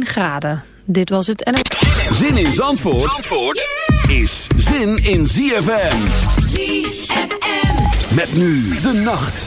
10 graden. Dit was het en... Zin in Zandvoort, Zandvoort is zin in ZFM. ZFM. Met nu de nacht.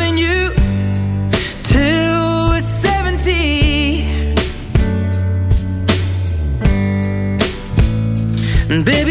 Baby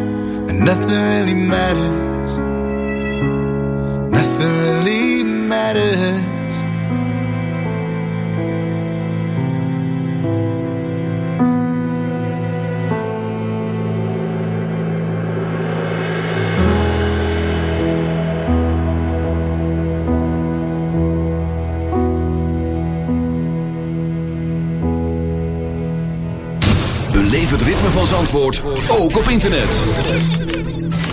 nothing really matters. Nothing really matters. Beleef het ritme van Zandvoort, ook op internet.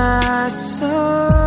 my soul.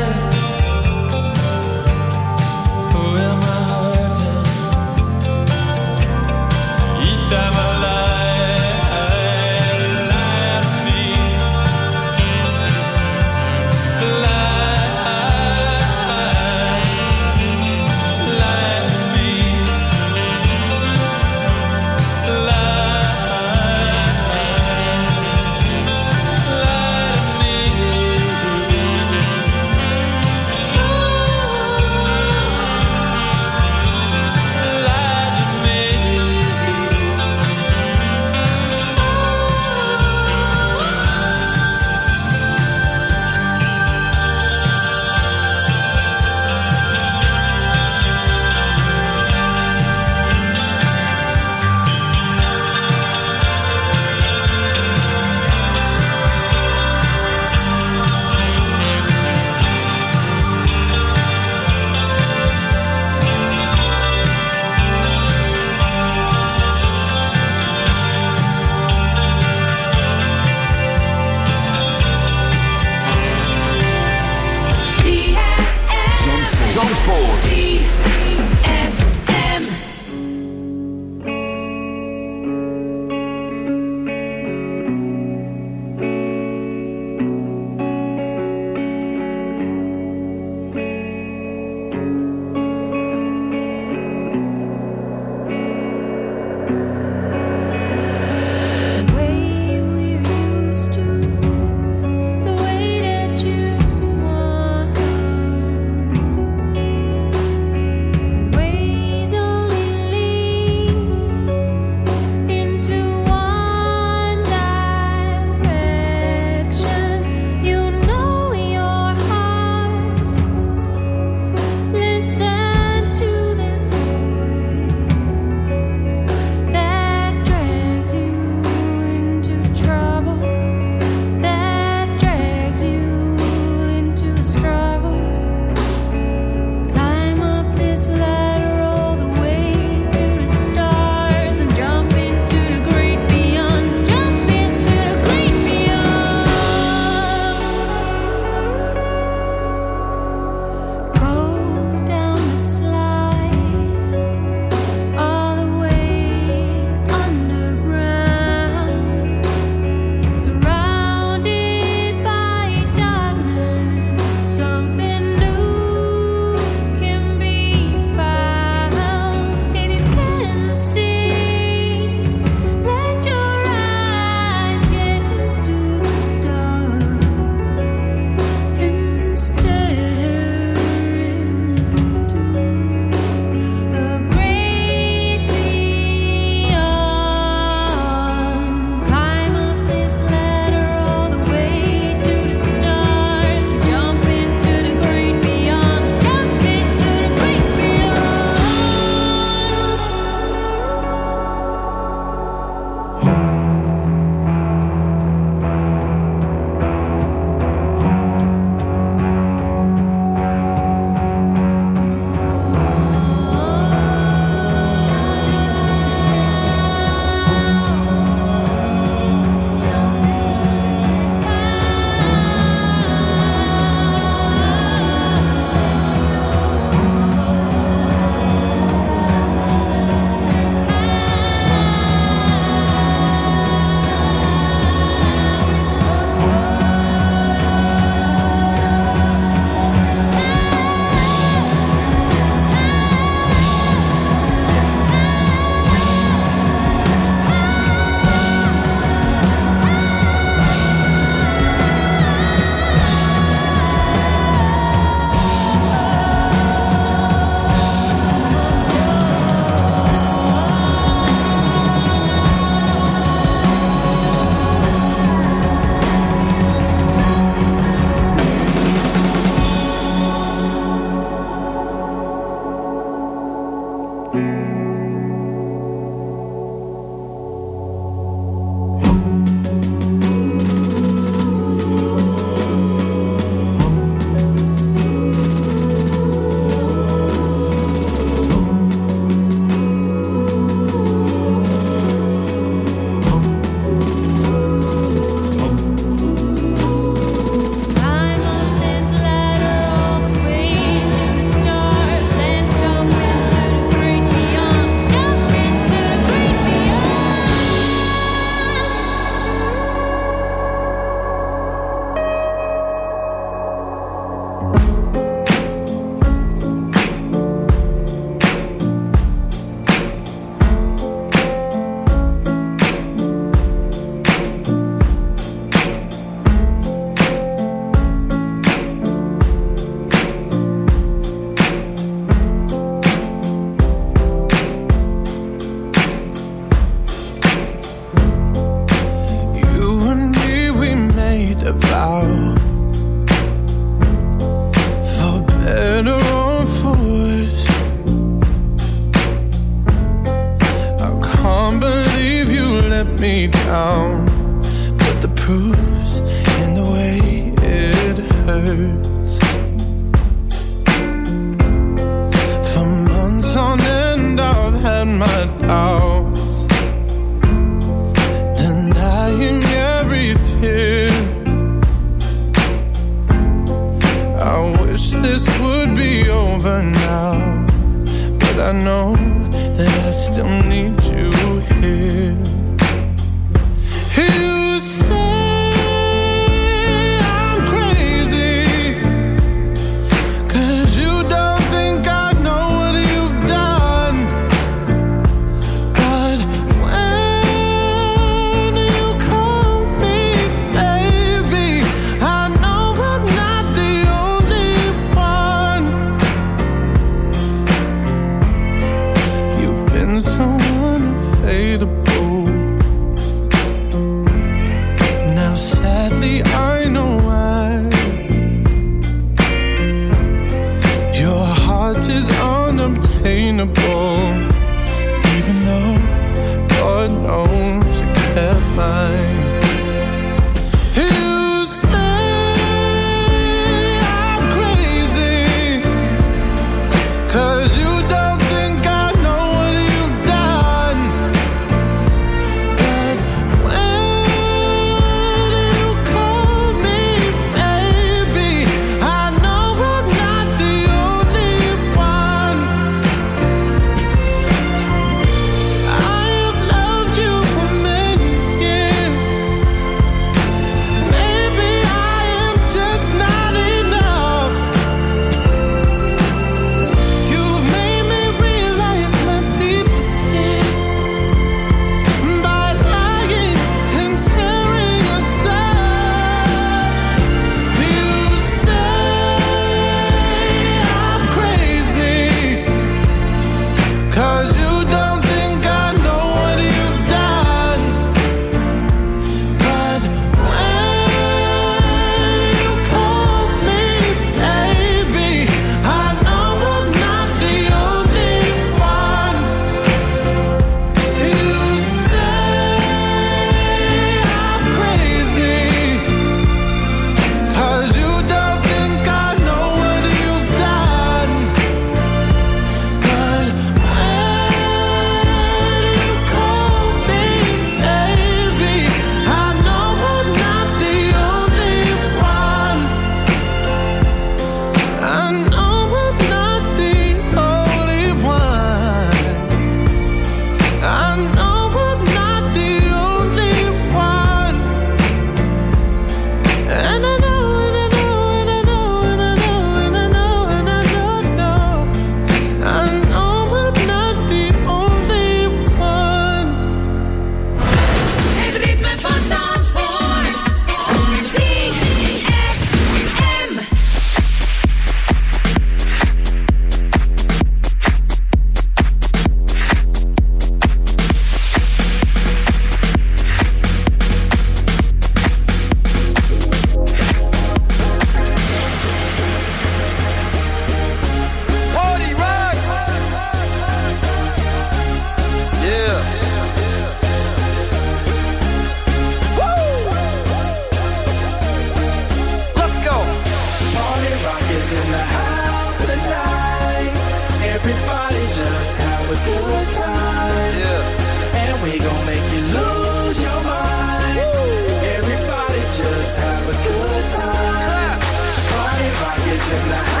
It's like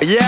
Yeah.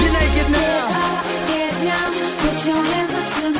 You're naked now. Get up, down, put your hands up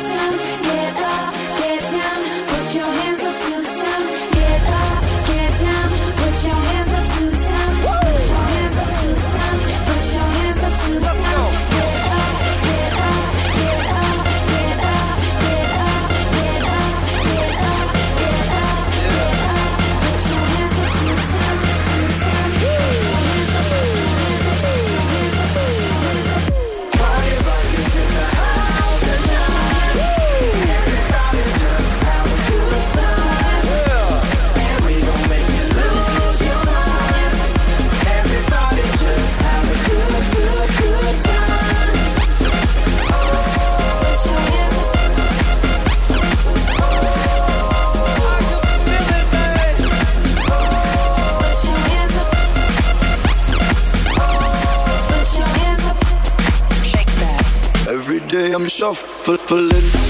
shuffling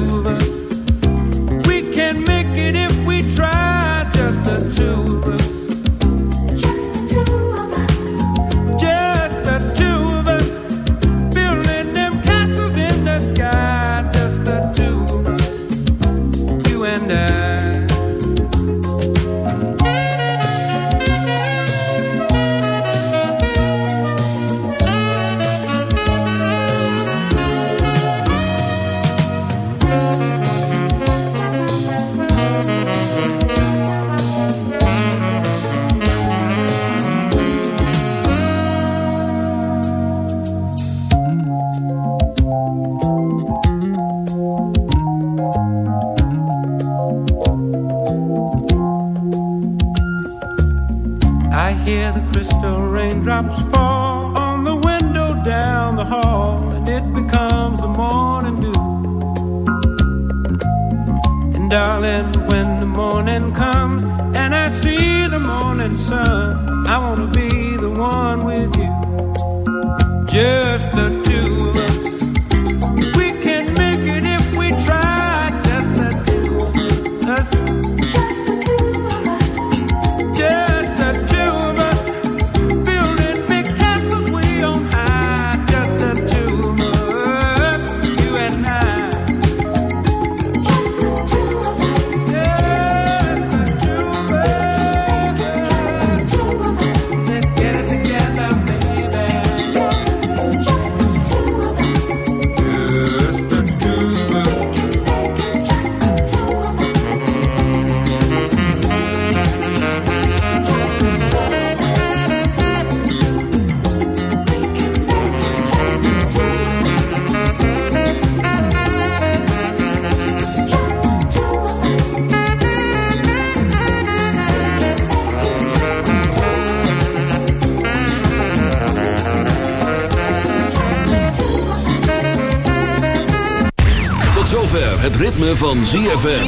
van ZFM.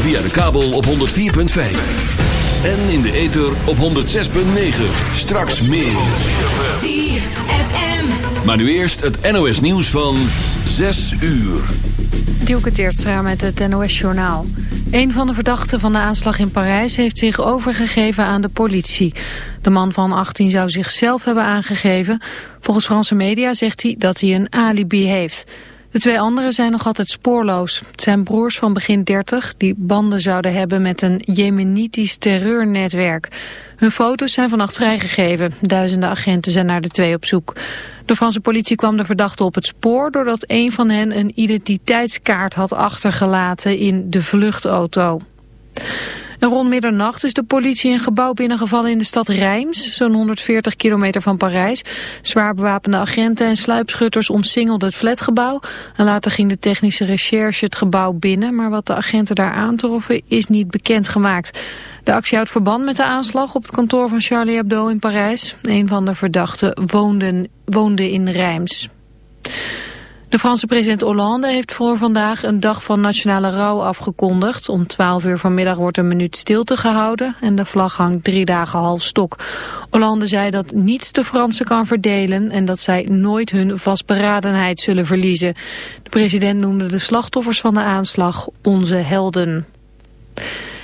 Via de kabel op 104.5. En in de ether op 106.9. Straks meer. Maar nu eerst het NOS nieuws van 6 uur. Dielke Teertstra met het NOS-journaal. Een van de verdachten van de aanslag in Parijs heeft zich overgegeven aan de politie. De man van 18 zou zichzelf hebben aangegeven. Volgens Franse media zegt hij dat hij een alibi heeft. De twee anderen zijn nog altijd spoorloos. Het zijn broers van begin 30 die banden zouden hebben met een Jemenitisch terreurnetwerk. Hun foto's zijn vannacht vrijgegeven. Duizenden agenten zijn naar de twee op zoek. De Franse politie kwam de verdachte op het spoor doordat een van hen een identiteitskaart had achtergelaten in de vluchtauto. En rond middernacht is de politie een gebouw binnengevallen in de stad Reims, zo'n 140 kilometer van Parijs. Zwaar bewapende agenten en sluipschutters omsingelden het flatgebouw. En later ging de technische recherche het gebouw binnen, maar wat de agenten daar aantroffen is niet bekendgemaakt. De actie houdt verband met de aanslag op het kantoor van Charlie Hebdo in Parijs. Een van de verdachten woonde, in Reims. De Franse president Hollande heeft voor vandaag een dag van nationale rouw afgekondigd. Om 12 uur vanmiddag wordt een minuut stilte gehouden en de vlag hangt drie dagen half stok. Hollande zei dat niets de Fransen kan verdelen en dat zij nooit hun vastberadenheid zullen verliezen. De president noemde de slachtoffers van de aanslag onze helden.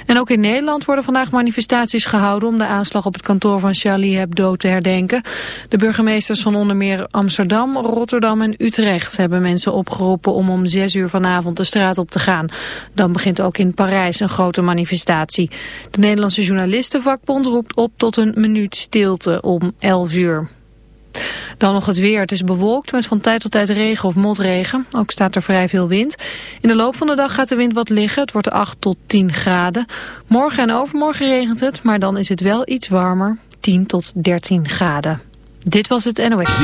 En ook in Nederland worden vandaag manifestaties gehouden om de aanslag op het kantoor van Charlie Hebdo te herdenken. De burgemeesters van onder meer Amsterdam, Rotterdam en Utrecht hebben mensen opgeroepen om om zes uur vanavond de straat op te gaan. Dan begint ook in Parijs een grote manifestatie. De Nederlandse journalistenvakbond roept op tot een minuut stilte om 11 uur. Dan nog het weer. Het is bewolkt met van tijd tot tijd regen of motregen. Ook staat er vrij veel wind. In de loop van de dag gaat de wind wat liggen. Het wordt 8 tot 10 graden. Morgen en overmorgen regent het, maar dan is het wel iets warmer. 10 tot 13 graden. Dit was het NOS.